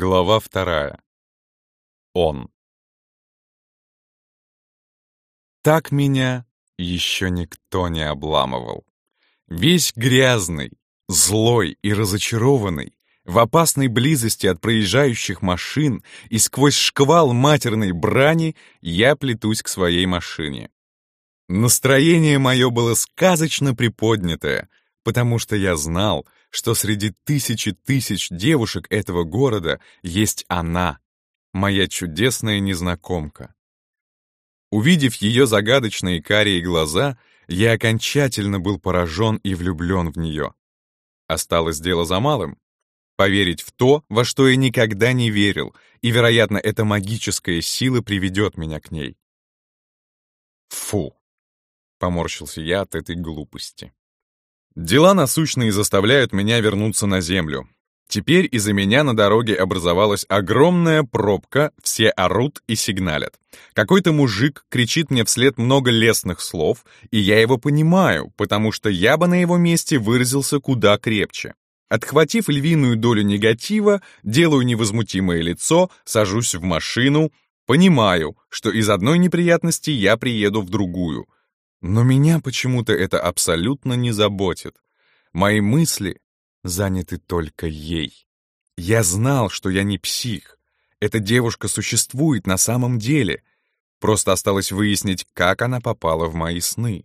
Глава вторая. Он. Так меня еще никто не обламывал. Весь грязный, злой и разочарованный, в опасной близости от проезжающих машин и сквозь шквал матерной брани я плетусь к своей машине. Настроение мое было сказочно приподнятое, потому что я знал, что среди тысячи тысяч девушек этого города есть она, моя чудесная незнакомка. Увидев ее загадочные карие глаза, я окончательно был поражен и влюблен в нее. Осталось дело за малым — поверить в то, во что я никогда не верил, и, вероятно, эта магическая сила приведет меня к ней. Фу! — поморщился я от этой глупости. Дела насущные заставляют меня вернуться на землю. Теперь из-за меня на дороге образовалась огромная пробка, все орут и сигналят. Какой-то мужик кричит мне вслед много лестных слов, и я его понимаю, потому что я бы на его месте выразился куда крепче. Отхватив львиную долю негатива, делаю невозмутимое лицо, сажусь в машину, понимаю, что из одной неприятности я приеду в другую — но меня почему-то это абсолютно не заботит. Мои мысли заняты только ей. Я знал, что я не псих. Эта девушка существует на самом деле. Просто осталось выяснить, как она попала в мои сны.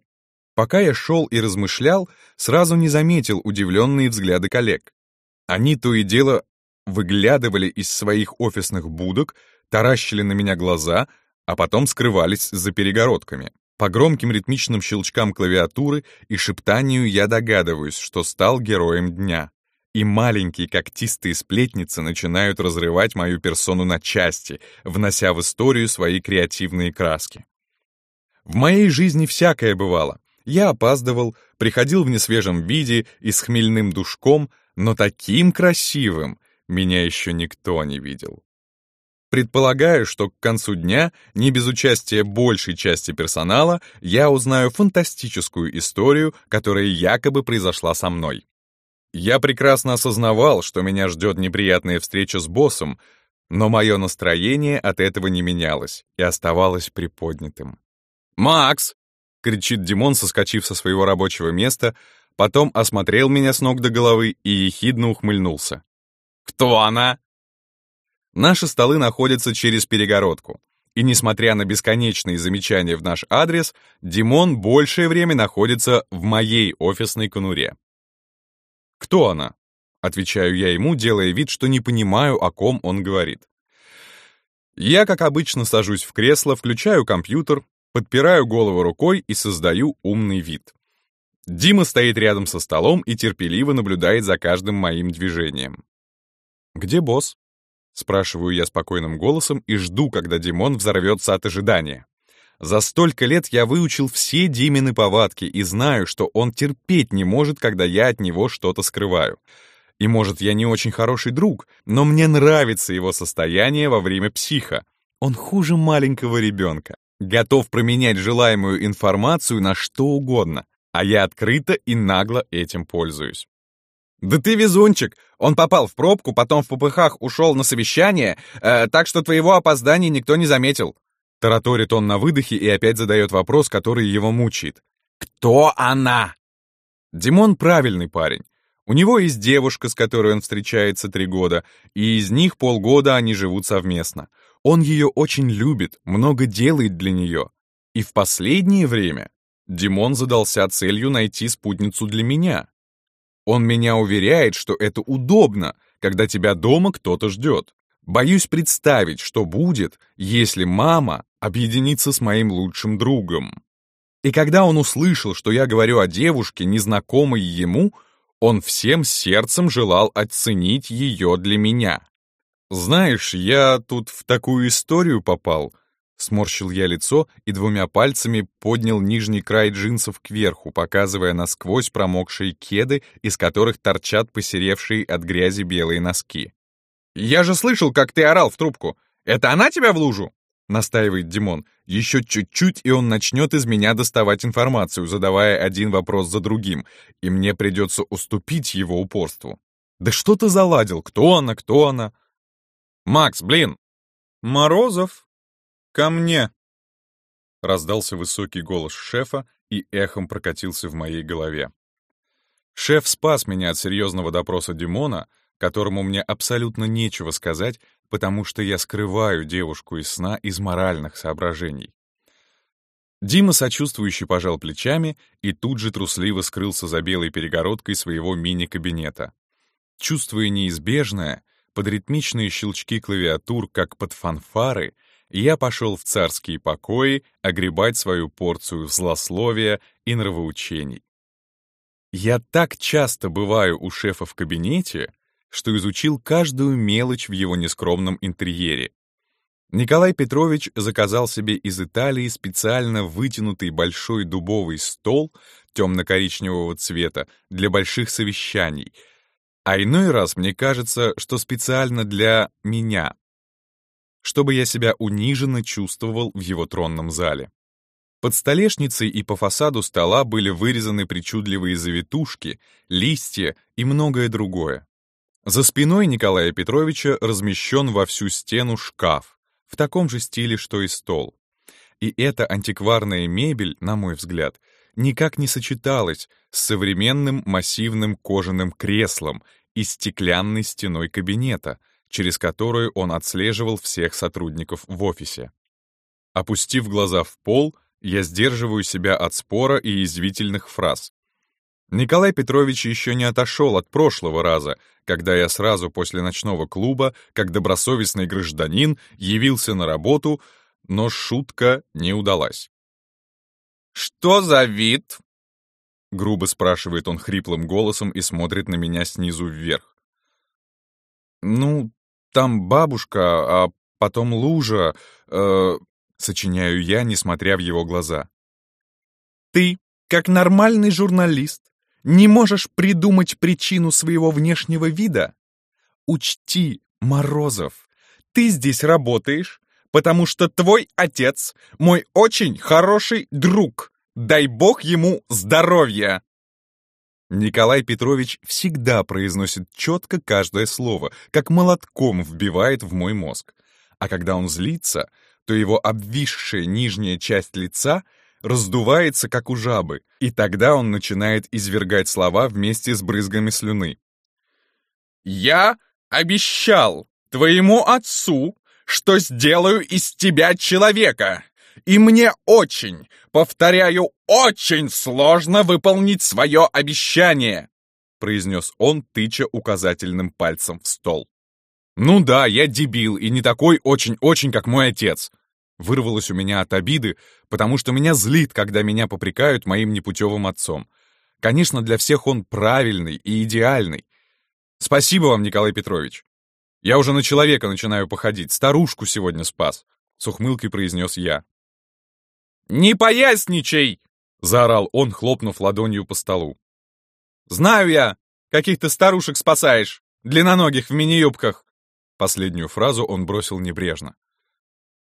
Пока я шел и размышлял, сразу не заметил удивленные взгляды коллег. Они то и дело выглядывали из своих офисных будок, таращили на меня глаза, а потом скрывались за перегородками. По громким ритмичным щелчкам клавиатуры и шептанию я догадываюсь, что стал героем дня. И маленькие когтистые сплетницы начинают разрывать мою персону на части, внося в историю свои креативные краски. В моей жизни всякое бывало. Я опаздывал, приходил в несвежем виде и с хмельным душком, но таким красивым меня еще никто не видел. Предполагаю, что к концу дня, не без участия большей части персонала, я узнаю фантастическую историю, которая якобы произошла со мной. Я прекрасно осознавал, что меня ждет неприятная встреча с боссом, но мое настроение от этого не менялось и оставалось приподнятым. «Макс!» — кричит Димон, соскочив со своего рабочего места, потом осмотрел меня с ног до головы и ехидно ухмыльнулся. «Кто она?» Наши столы находятся через перегородку. И несмотря на бесконечные замечания в наш адрес, Димон большее время находится в моей офисной конуре. «Кто она?» — отвечаю я ему, делая вид, что не понимаю, о ком он говорит. Я, как обычно, сажусь в кресло, включаю компьютер, подпираю голову рукой и создаю умный вид. Дима стоит рядом со столом и терпеливо наблюдает за каждым моим движением. «Где босс?» Спрашиваю я спокойным голосом и жду, когда Димон взорвется от ожидания. За столько лет я выучил все Димины повадки и знаю, что он терпеть не может, когда я от него что-то скрываю. И может, я не очень хороший друг, но мне нравится его состояние во время психа. Он хуже маленького ребенка, готов променять желаемую информацию на что угодно, а я открыто и нагло этим пользуюсь. «Да ты везунчик! Он попал в пробку, потом в попыхах ушел на совещание, э, так что твоего опоздания никто не заметил». Тараторит он на выдохе и опять задает вопрос, который его мучает. «Кто она?» Димон правильный парень. У него есть девушка, с которой он встречается три года, и из них полгода они живут совместно. Он ее очень любит, много делает для нее. И в последнее время Димон задался целью найти спутницу для меня. Он меня уверяет, что это удобно, когда тебя дома кто-то ждет. Боюсь представить, что будет, если мама объединится с моим лучшим другом. И когда он услышал, что я говорю о девушке, незнакомой ему, он всем сердцем желал оценить ее для меня. Знаешь, я тут в такую историю попал, Сморщил я лицо и двумя пальцами поднял нижний край джинсов кверху, показывая насквозь промокшие кеды, из которых торчат посеревшие от грязи белые носки. «Я же слышал, как ты орал в трубку. Это она тебя в лужу?» — настаивает Димон. «Еще чуть-чуть, и он начнет из меня доставать информацию, задавая один вопрос за другим, и мне придется уступить его упорству. Да что ты заладил? Кто она? Кто она?» «Макс, блин!» «Морозов, ко мне!» Раздался высокий голос шефа и эхом прокатился в моей голове. Шеф спас меня от серьезного допроса Димона, которому мне абсолютно нечего сказать, потому что я скрываю девушку из сна из моральных соображений. Дима сочувствующе пожал плечами и тут же трусливо скрылся за белой перегородкой своего мини-кабинета. Чувствуя неизбежное, под ритмичные щелчки клавиатур, как под фанфары, я пошел в царские покои огребать свою порцию злословия и нравоучений. Я так часто бываю у шефа в кабинете, что изучил каждую мелочь в его нескромном интерьере. Николай Петрович заказал себе из Италии специально вытянутый большой дубовый стол темно-коричневого цвета для больших совещаний, а иной раз мне кажется, что специально для меня, чтобы я себя униженно чувствовал в его тронном зале. Под столешницей и по фасаду стола были вырезаны причудливые завитушки, листья и многое другое. За спиной Николая Петровича размещен во всю стену шкаф, в таком же стиле, что и стол. И эта антикварная мебель, на мой взгляд, никак не сочеталась с современным массивным кожаным креслом и стеклянной стеной кабинета, через которую он отслеживал всех сотрудников в офисе. Опустив глаза в пол, я сдерживаю себя от спора и извительных фраз. Николай Петрович еще не отошел от прошлого раза, когда я сразу после ночного клуба, как добросовестный гражданин, явился на работу, но шутка не удалась. «Что за вид?» — грубо спрашивает он хриплым голосом и смотрит на меня снизу вверх. «Ну, там бабушка, а потом лужа, э, Сочиняю я, несмотря в его глаза. Ты, как нормальный журналист, не можешь придумать причину своего внешнего вида? Учти, Морозов, ты здесь работаешь, потому что твой отец мой очень хороший друг. Дай бог ему здоровья!» Николай Петрович всегда произносит четко каждое слово, как молотком вбивает в мой мозг. А когда он злится, то его обвисшая нижняя часть лица раздувается, как у жабы, и тогда он начинает извергать слова вместе с брызгами слюны. «Я обещал твоему отцу, что сделаю из тебя человека, и мне очень, повторяю, очень сложно выполнить свое обещание», произнес он, тыча указательным пальцем в стол. «Ну да, я дебил и не такой очень-очень, как мой отец!» Вырвалось у меня от обиды, потому что меня злит, когда меня попрекают моим непутевым отцом. Конечно, для всех он правильный и идеальный. Спасибо вам, Николай Петрович. Я уже на человека начинаю походить, старушку сегодня спас, — с ухмылкой произнес я. «Не поясничай!» — заорал он, хлопнув ладонью по столу. «Знаю я, каких ты старушек спасаешь, длинноногих в мини-юбках. Последнюю фразу он бросил небрежно.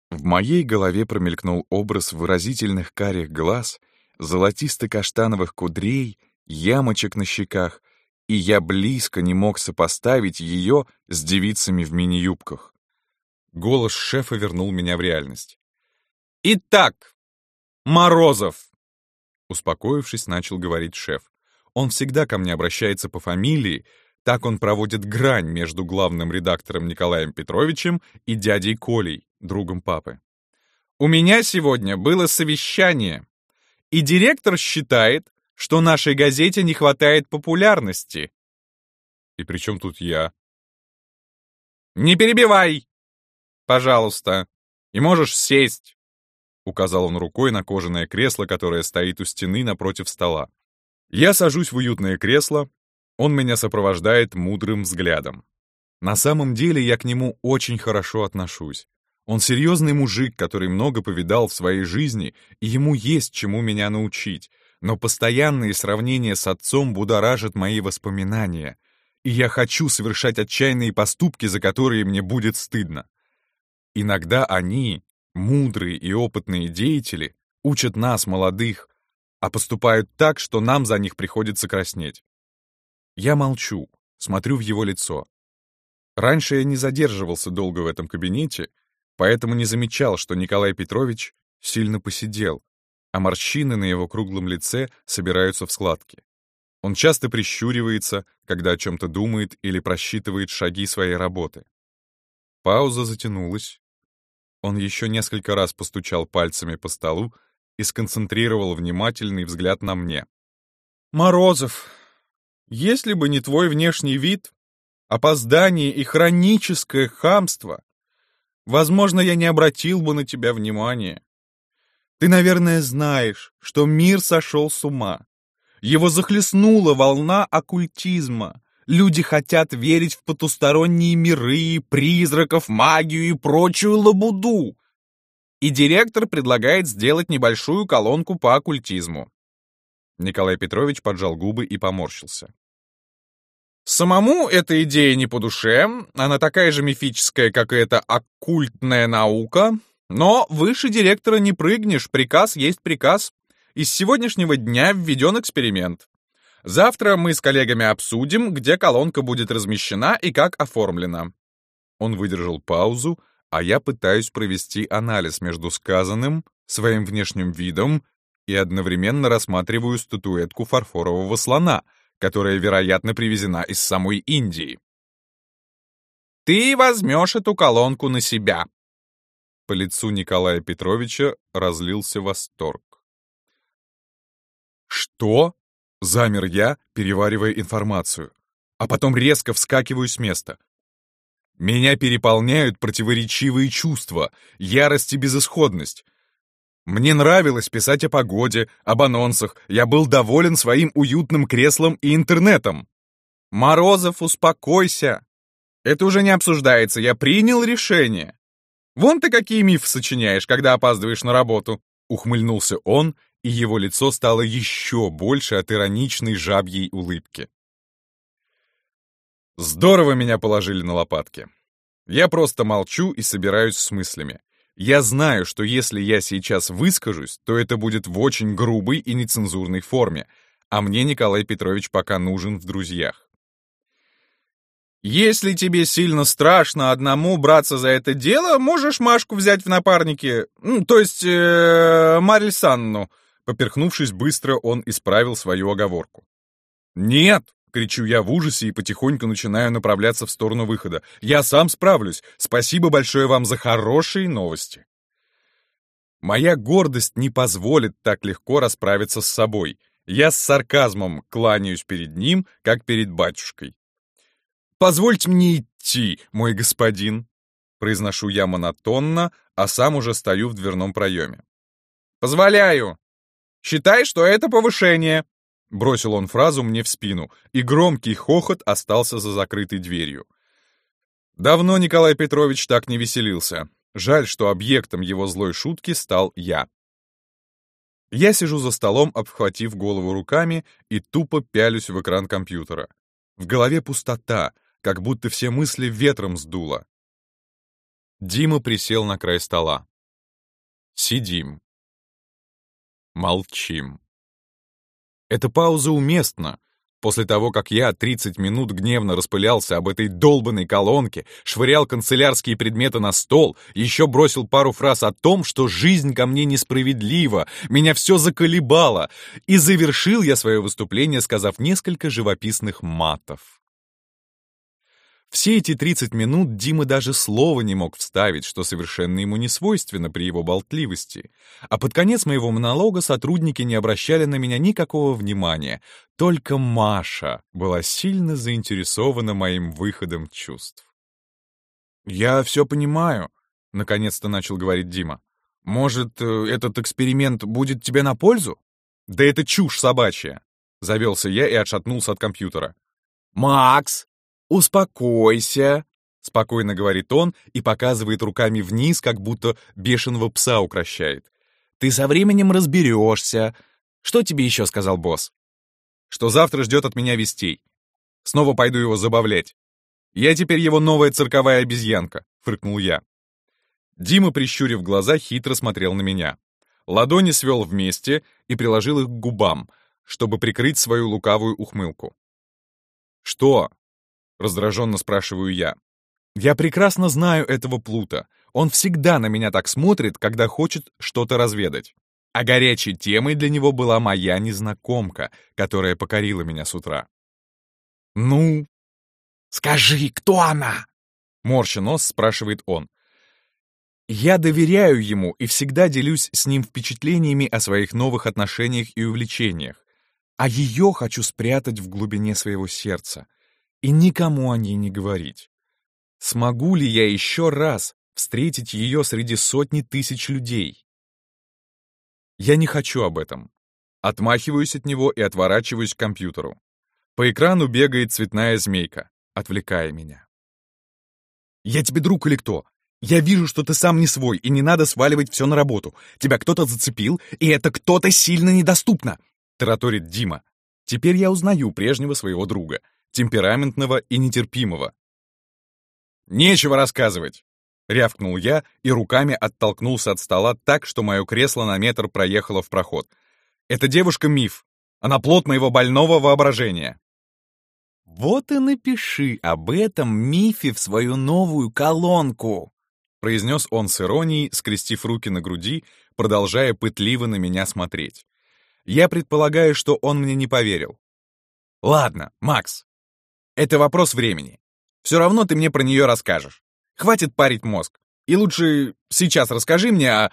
В моей голове промелькнул образ выразительных карих глаз, золотисто-каштановых кудрей, ямочек на щеках, и я близко не мог сопоставить ее с девицами в мини-юбках. Голос шефа вернул меня в реальность. «Итак, Морозов!» Успокоившись, начал говорить шеф. Он всегда ко мне обращается по фамилии, так он проводит грань между главным редактором Николаем Петровичем и дядей Колей, другом папы. «У меня сегодня было совещание, и директор считает, что нашей газете не хватает популярности». «И при чем тут я?» «Не перебивай! Пожалуйста, и можешь сесть!» Указал он рукой на кожаное кресло, которое стоит у стены напротив стола. Я сажусь в уютное кресло, он меня сопровождает мудрым взглядом. На самом деле я к нему очень хорошо отношусь. Он серьезный мужик, который много повидал в своей жизни, и ему есть чему меня научить, но постоянные сравнения с отцом будоражат мои воспоминания, и я хочу совершать отчаянные поступки, за которые мне будет стыдно. Иногда они, мудрые и опытные деятели, учат нас, молодых, а поступают так, что нам за них приходится краснеть. Я молчу, смотрю в его лицо. Раньше я не задерживался долго в этом кабинете, поэтому не замечал, что Николай Петрович сильно посидел, а морщины на его круглом лице собираются в складки. Он часто прищуривается, когда о чем-то думает или просчитывает шаги своей работы. Пауза затянулась. Он еще несколько раз постучал пальцами по столу и сконцентрировал внимательный взгляд на мне. «Морозов, если бы не твой внешний вид, опоздание и хроническое хамство, возможно, я не обратил бы на тебя внимания. Ты, наверное, знаешь, что мир сошел с ума. Его захлестнула волна оккультизма. Люди хотят верить в потусторонние миры, призраков, магию и прочую лабуду. И директор предлагает сделать небольшую колонку по оккультизму. Николай Петрович поджал губы и поморщился. Самому эта идея не по душе, она такая же мифическая, как и эта оккультная наука, но выше директора не прыгнешь, приказ есть приказ. Из сегодняшнего дня введен эксперимент. Завтра мы с коллегами обсудим, где колонка будет размещена и как оформлена. Он выдержал паузу, а я пытаюсь провести анализ между сказанным, своим внешним видом и одновременно рассматриваю статуэтку фарфорового слона, которая, вероятно, привезена из самой Индии. «Ты возьмешь эту колонку на себя», по лицу Николая Петровича разлился восторг. «Что?» — замер я, переваривая информацию, а потом резко вскакиваю с места. Меня переполняют противоречивые чувства, ярость и безысходность. Мне нравилось писать о погоде, об анонсах, я был доволен своим уютным креслом и интернетом. «Морозов, успокойся! Это уже не обсуждается, я принял решение. Вон ты какие мифы сочиняешь, когда опаздываешь на работу!» Ухмыльнулся он, и его лицо стало еще больше от ироничной жабьей улыбки. Здорово меня положили на лопатки. Я просто молчу и собираюсь с мыслями. Я знаю, что если я сейчас выскажусь, то это будет в очень грубой и нецензурной форме, а мне Николай Петрович пока нужен в друзьях. Если тебе сильно страшно одному браться за это дело, можешь Машку взять в напарники, ну, то есть э, Мариль Санну. Поперхнувшись быстро, он исправил свою оговорку. «Нет!» — кричу я в ужасе и потихоньку начинаю направляться в сторону выхода. «Я сам справлюсь! Спасибо большое вам за хорошие новости!» Моя гордость не позволит так легко расправиться с собой. Я с сарказмом кланяюсь перед ним, как перед батюшкой. «Позвольте мне идти, мой господин!» Произношу я монотонно, а сам уже стою в дверном проеме. «Позволяю! Считай, что это повышение!» Бросил он фразу мне в спину, и громкий хохот остался за закрытой дверью. Давно Николай Петрович так не веселился. Жаль, что объектом его злой шутки стал я. Я сижу за столом, обхватив голову руками, и тупо пялюсь в экран компьютера. В голове пустота, как будто все мысли ветром сдуло. Дима присел на край стола. Сидим. Молчим. Эта пауза уместна. После того, как я 30 минут гневно распылялся об этой долбанной колонке, швырял канцелярские предметы на стол, еще бросил пару фраз о том, что жизнь ко мне несправедлива, меня все заколебало, и завершил я свое выступление, сказав несколько живописных матов. Все эти 30 минут Дима даже слова не мог вставить, что совершенно ему не свойственно при его болтливости. А под конец моего монолога сотрудники не обращали на меня никакого внимания. Только Маша была сильно заинтересована моим выходом чувств. «Я все понимаю», — наконец-то начал говорить Дима. «Может, э, этот эксперимент будет тебе на пользу?» «Да это чушь собачья!» — завелся я и отшатнулся от компьютера. «Макс!» «Успокойся», — спокойно говорит он и показывает руками вниз, как будто бешеного пса укращает. «Ты со временем разберешься. Что тебе еще сказал босс?» «Что завтра ждет от меня вестей. Снова пойду его забавлять. Я теперь его новая цирковая обезьянка», — фыркнул я. Дима, прищурив глаза, хитро смотрел на меня. Ладони свел вместе и приложил их к губам, чтобы прикрыть свою лукавую ухмылку. «Что?» — раздраженно спрашиваю я. Я прекрасно знаю этого Плута. Он всегда на меня так смотрит, когда хочет что-то разведать. А горячей темой для него была моя незнакомка, которая покорила меня с утра. «Ну?» «Скажи, кто она?» Морща нос спрашивает он. Я доверяю ему и всегда делюсь с ним впечатлениями о своих новых отношениях и увлечениях. А ее хочу спрятать в глубине своего сердца и никому о ней не говорить. Смогу ли я еще раз встретить ее среди сотни тысяч людей? Я не хочу об этом. Отмахиваюсь от него и отворачиваюсь к компьютеру. По экрану бегает цветная змейка, отвлекая меня. «Я тебе друг или кто? Я вижу, что ты сам не свой, и не надо сваливать все на работу. Тебя кто-то зацепил, и это кто-то сильно недоступно!» — тараторит Дима. Теперь я узнаю прежнего своего друга, темпераментного и нетерпимого, «Нечего рассказывать!» — рявкнул я и руками оттолкнулся от стола так, что мое кресло на метр проехало в проход. «Эта девушка — миф. Она плод моего больного воображения». «Вот и напиши об этом мифе в свою новую колонку», — произнес он с иронией, скрестив руки на груди, продолжая пытливо на меня смотреть. Я предполагаю, что он мне не поверил. «Ладно, Макс, это вопрос времени. Все равно ты мне про нее расскажешь. Хватит парить мозг. И лучше сейчас расскажи мне о...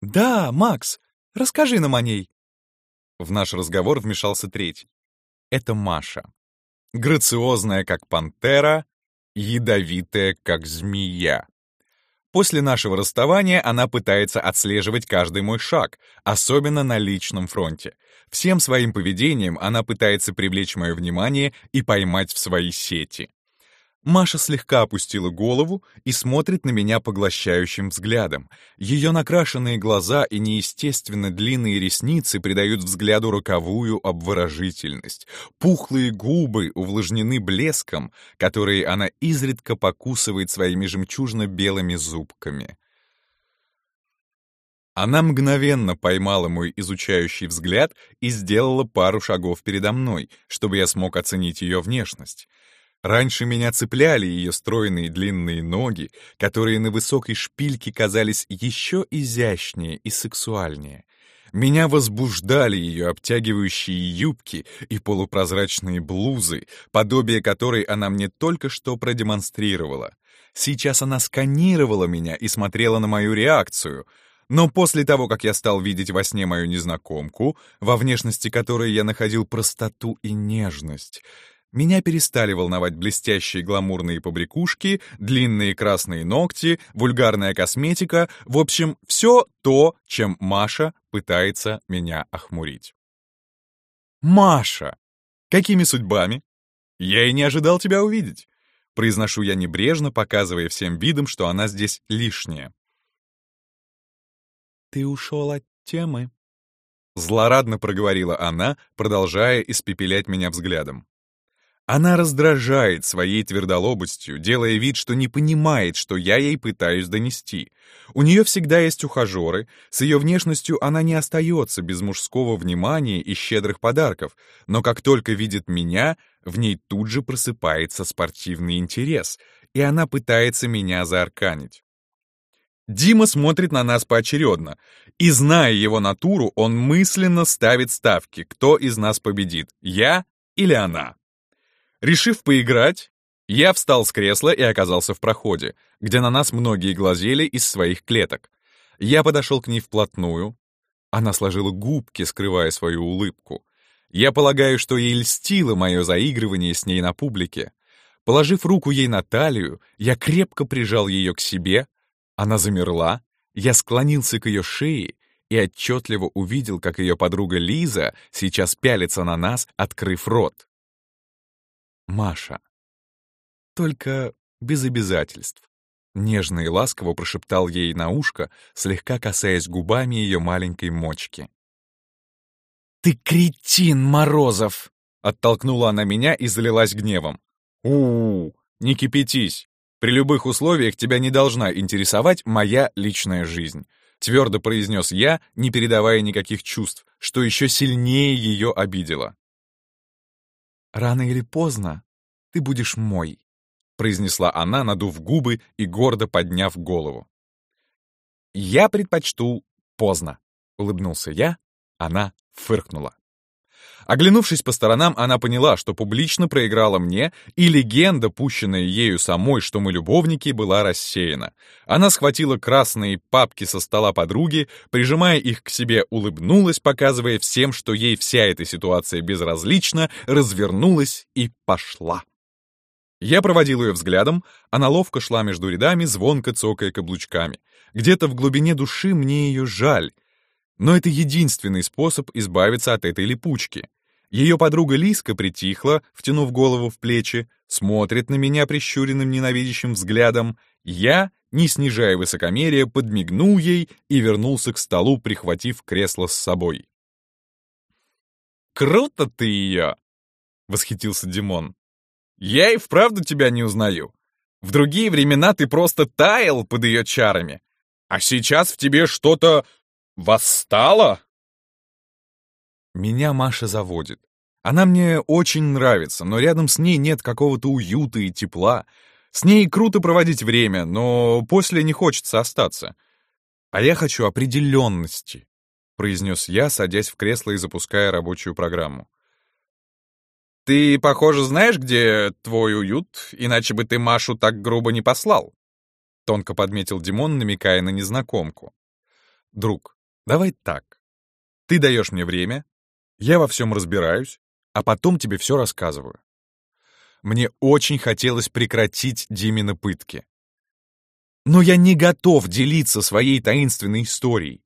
Да, Макс, расскажи нам о ней. В наш разговор вмешался третий. Это Маша. Грациозная, как пантера, ядовитая, как змея. После нашего расставания она пытается отслеживать каждый мой шаг, особенно на личном фронте. Всем своим поведением она пытается привлечь мое внимание и поймать в свои сети. Маша слегка опустила голову и смотрит на меня поглощающим взглядом. Ее накрашенные глаза и неестественно длинные ресницы придают взгляду роковую обворожительность. Пухлые губы увлажнены блеском, которые она изредка покусывает своими жемчужно-белыми зубками. Она мгновенно поймала мой изучающий взгляд и сделала пару шагов передо мной, чтобы я смог оценить ее внешность. Раньше меня цепляли ее стройные длинные ноги, которые на высокой шпильке казались еще изящнее и сексуальнее. Меня возбуждали ее обтягивающие юбки и полупрозрачные блузы, подобие которой она мне только что продемонстрировала. Сейчас она сканировала меня и смотрела на мою реакцию — но после того, как я стал видеть во сне мою незнакомку, во внешности которой я находил простоту и нежность, меня перестали волновать блестящие гламурные побрякушки, длинные красные ногти, вульгарная косметика, в общем, все то, чем Маша пытается меня охмурить. «Маша! Какими судьбами? Я и не ожидал тебя увидеть!» Произношу я небрежно, показывая всем видом, что она здесь лишняя. «Ты ушел от темы», — злорадно проговорила она, продолжая испепелять меня взглядом. Она раздражает своей твердолобостью, делая вид, что не понимает, что я ей пытаюсь донести. У нее всегда есть ухажеры, с ее внешностью она не остается без мужского внимания и щедрых подарков, но как только видит меня, в ней тут же просыпается спортивный интерес, и она пытается меня заарканить. Дима смотрит на нас поочередно, и, зная его натуру, он мысленно ставит ставки, кто из нас победит, я или она. Решив поиграть, я встал с кресла и оказался в проходе, где на нас многие глазели из своих клеток. Я подошел к ней вплотную. Она сложила губки, скрывая свою улыбку. Я полагаю, что ей льстило мое заигрывание с ней на публике. Положив руку ей на талию, я крепко прижал ее к себе. Она замерла. Я склонился к ее шее и отчетливо увидел, как ее подруга Лиза сейчас пялится на нас, открыв рот. Маша. Только без обязательств. Нежно и ласково прошептал ей на ушко, слегка касаясь губами ее маленькой мочки. «Ты кретин, Морозов!» Оттолкнула она меня и залилась гневом. у у не кипятись. При любых условиях тебя не должна интересовать моя личная жизнь», твердо произнес я, не передавая никаких чувств, что еще сильнее ее обидело. Рано или поздно ты будешь мой», произнесла она, надув губы и гордо подняв голову. «Я предпочту поздно», — улыбнулся я. Она фыркнула. Оглянувшись по сторонам, она поняла, что публично проиграла мне, и легенда, пущенная ею самой, что мы любовники, была рассеяна. Она схватила красные папки со стола подруги, прижимая их к себе, улыбнулась, показывая всем, что ей вся эта ситуация безразлична, развернулась и пошла. Я проводил ее взглядом, она ловко шла между рядами, звонко цокая каблучками. Где-то в глубине души мне ее жаль, но это единственный способ избавиться от этой липучки. Ее подруга Лиска притихла, втянув голову в плечи, смотрит на меня прищуренным ненавидящим взглядом. Я, не снижая высокомерия, подмигнул ей и вернулся к столу, прихватив кресло с собой. «Круто ты ее!» — восхитился Димон. «Я и вправду тебя не узнаю. В другие времена ты просто таял под ее чарами, а сейчас в тебе что-то Восстала? Меня Маша заводит. Она мне очень нравится, но рядом с ней нет какого-то уюта и тепла. С ней круто проводить время, но после не хочется остаться. А я хочу определенности, произнес я, садясь в кресло и запуская рабочую программу. «Ты, похоже, знаешь, где твой уют, иначе бы ты Машу так грубо не послал», — тонко подметил Димон, намекая на незнакомку. «Друг, Давай так. Ты даешь мне время, я во всем разбираюсь, а потом тебе все рассказываю. Мне очень хотелось прекратить Димины пытки. Но я не готов делиться своей таинственной историей.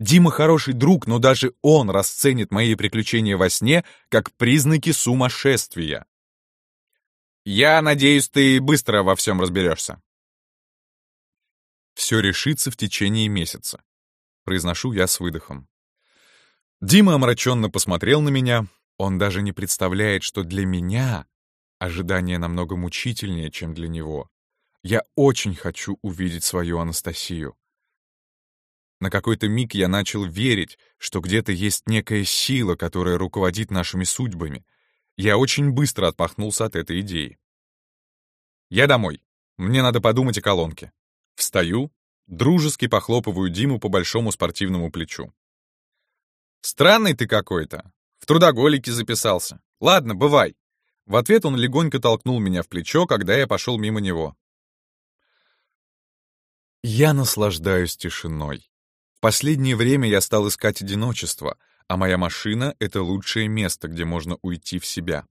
Дима хороший друг, но даже он расценит мои приключения во сне как признаки сумасшествия. Я надеюсь, ты быстро во всем разберешься. Все решится в течение месяца произношу я с выдохом. Дима омраченно посмотрел на меня. Он даже не представляет, что для меня ожидание намного мучительнее, чем для него. Я очень хочу увидеть свою Анастасию. На какой-то миг я начал верить, что где-то есть некая сила, которая руководит нашими судьбами. Я очень быстро отпахнулся от этой идеи. Я домой. Мне надо подумать о колонке. Встаю, Дружески похлопываю Диму по большому спортивному плечу. «Странный ты какой-то. В трудоголике записался. Ладно, бывай». В ответ он легонько толкнул меня в плечо, когда я пошел мимо него. Я наслаждаюсь тишиной. В последнее время я стал искать одиночество, а моя машина — это лучшее место, где можно уйти в себя.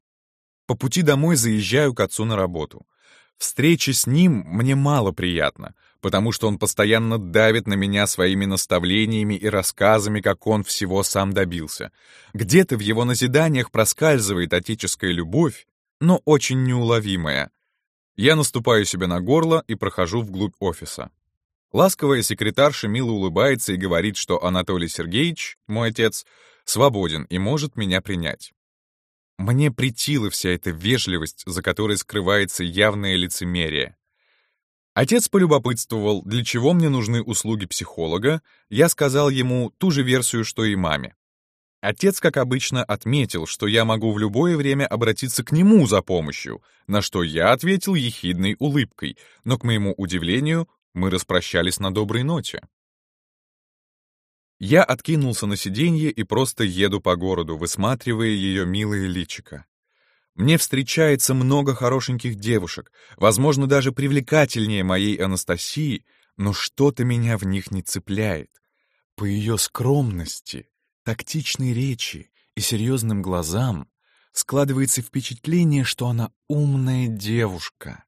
По пути домой заезжаю к отцу на работу. Встреча с ним мне мало приятна, потому что он постоянно давит на меня своими наставлениями и рассказами, как он всего сам добился. Где-то в его назиданиях проскальзывает отеческая любовь, но очень неуловимая. Я наступаю себе на горло и прохожу вглубь офиса. Ласковая секретарша мило улыбается и говорит, что Анатолий Сергеевич, мой отец, свободен и может меня принять. Мне притила вся эта вежливость, за которой скрывается явное лицемерие. Отец полюбопытствовал, для чего мне нужны услуги психолога, я сказал ему ту же версию, что и маме. Отец, как обычно, отметил, что я могу в любое время обратиться к нему за помощью, на что я ответил ехидной улыбкой, но, к моему удивлению, мы распрощались на доброй ноте. Я откинулся на сиденье и просто еду по городу, высматривая ее милое личико. Мне встречается много хорошеньких девушек, возможно, даже привлекательнее моей Анастасии, но что-то меня в них не цепляет. По ее скромности, тактичной речи и серьезным глазам складывается впечатление, что она умная девушка,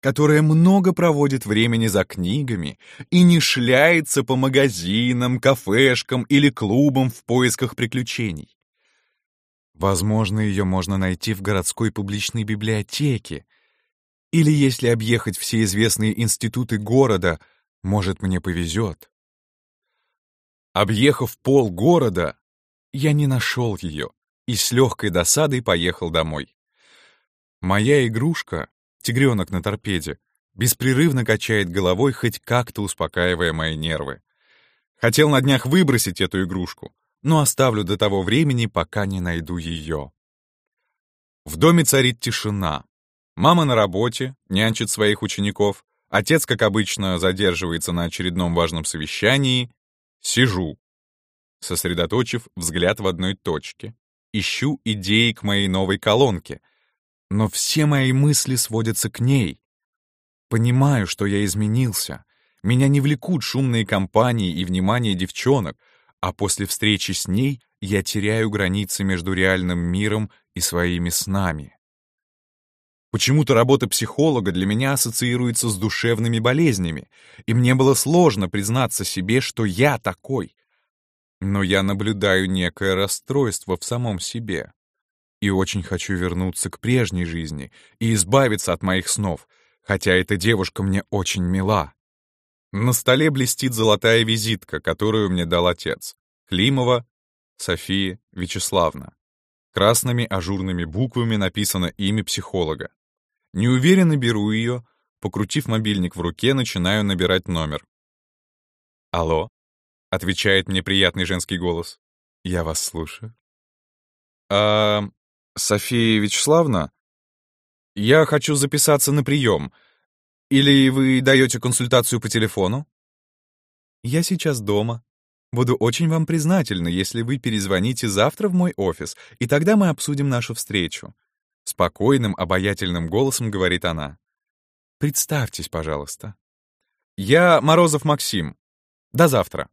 которая много проводит времени за книгами и не шляется по магазинам, кафешкам или клубам в поисках приключений. Возможно, ее можно найти в городской публичной библиотеке. Или если объехать все известные институты города, может, мне повезет. Объехав пол города, я не нашел ее и с легкой досадой поехал домой. Моя игрушка тигренок на торпеде, беспрерывно качает головой, хоть как-то успокаивая мои нервы. Хотел на днях выбросить эту игрушку, но оставлю до того времени, пока не найду ее. В доме царит тишина. Мама на работе, нянчит своих учеников. Отец, как обычно, задерживается на очередном важном совещании. Сижу, сосредоточив взгляд в одной точке. Ищу идеи к моей новой колонке. Но все мои мысли сводятся к ней. Понимаю, что я изменился. Меня не влекут шумные компании и внимание девчонок, а после встречи с ней я теряю границы между реальным миром и своими снами. Почему-то работа психолога для меня ассоциируется с душевными болезнями, и мне было сложно признаться себе, что я такой. Но я наблюдаю некое расстройство в самом себе. И очень хочу вернуться к прежней жизни и избавиться от моих снов, хотя эта девушка мне очень мила. На столе блестит золотая визитка, которую мне дал отец. Климова София Вячеславна. Красными ажурными буквами написано имя психолога. Неуверенно беру ее, покрутив мобильник в руке, начинаю набирать номер. «Алло», — отвечает мне приятный женский голос. «Я вас слушаю». «А, София Вячеславна? Я хочу записаться на прием. Или вы даете консультацию по телефону?» «Я сейчас дома. Буду очень вам признательна, если вы перезвоните завтра в мой офис, и тогда мы обсудим нашу встречу. Спокойным, обаятельным голосом говорит она. «Представьтесь, пожалуйста». «Я Морозов Максим. До завтра».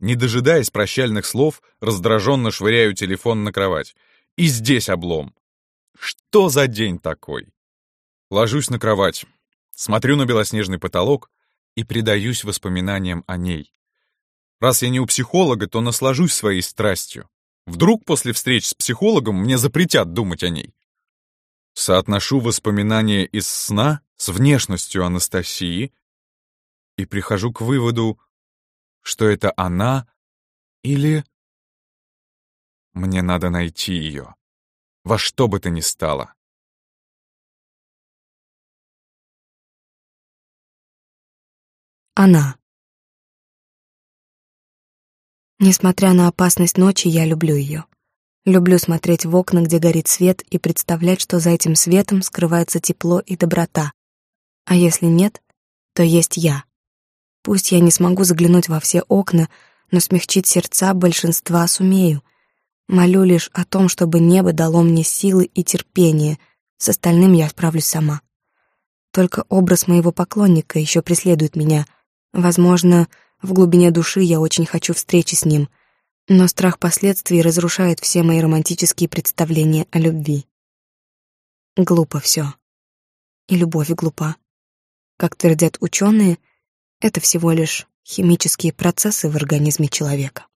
Не дожидаясь прощальных слов, раздраженно швыряю телефон на кровать. И здесь облом. Что за день такой? Ложусь на кровать, смотрю на белоснежный потолок и предаюсь воспоминаниям о ней. Раз я не у психолога, то наслажусь своей страстью. Вдруг после встреч с психологом мне запретят думать о ней. Соотношу воспоминания из сна с внешностью Анастасии и прихожу к выводу, что это она или... Мне надо найти ее. Во что бы то ни стало. Она. Несмотря на опасность ночи, я люблю ее. Люблю смотреть в окна, где горит свет, и представлять, что за этим светом скрывается тепло и доброта. А если нет, то есть я. Пусть я не смогу заглянуть во все окна, но смягчить сердца большинства сумею. Молю лишь о том, чтобы небо дало мне силы и терпение. С остальным я справлюсь сама. Только образ моего поклонника еще преследует меня. Возможно, в глубине души я очень хочу встречи с ним, но страх последствий разрушает все мои романтические представления о любви. Глупо все. И любовь глупа. Как твердят ученые, это всего лишь химические процессы в организме человека.